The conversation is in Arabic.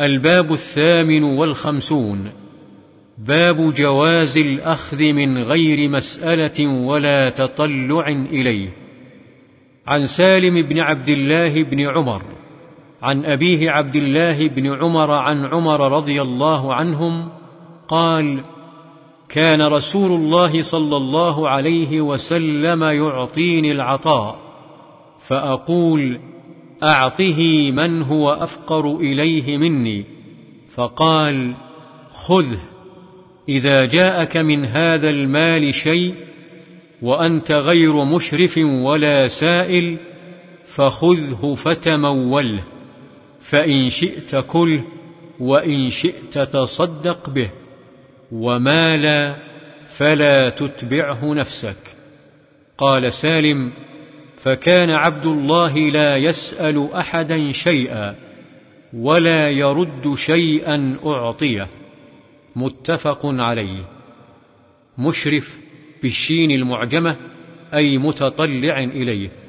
الباب الثامن والخمسون. باب جواز الأخذ من غير مسألة ولا تطلع إليه. عن سالم بن عبد الله بن عمر. عن أبيه عبد الله بن عمر عن عمر رضي الله عنهم قال كان رسول الله صلى الله عليه وسلم يعطيني العطاء فأقول أعطه من هو أفقر إليه مني. فقال خذه إذا جاءك من هذا المال شيء وأنت غير مشرف ولا سائل فخذه فتموله فإن شئت كله وإن شئت تصدق به وما لا فلا تتبعه نفسك. قال سالم فكان عبد الله لا يسأل أحدا شيئا ولا يرد شيئا أعطيه. متفق عليه. مشرف بالشين المعجمة أي متطلع إليه.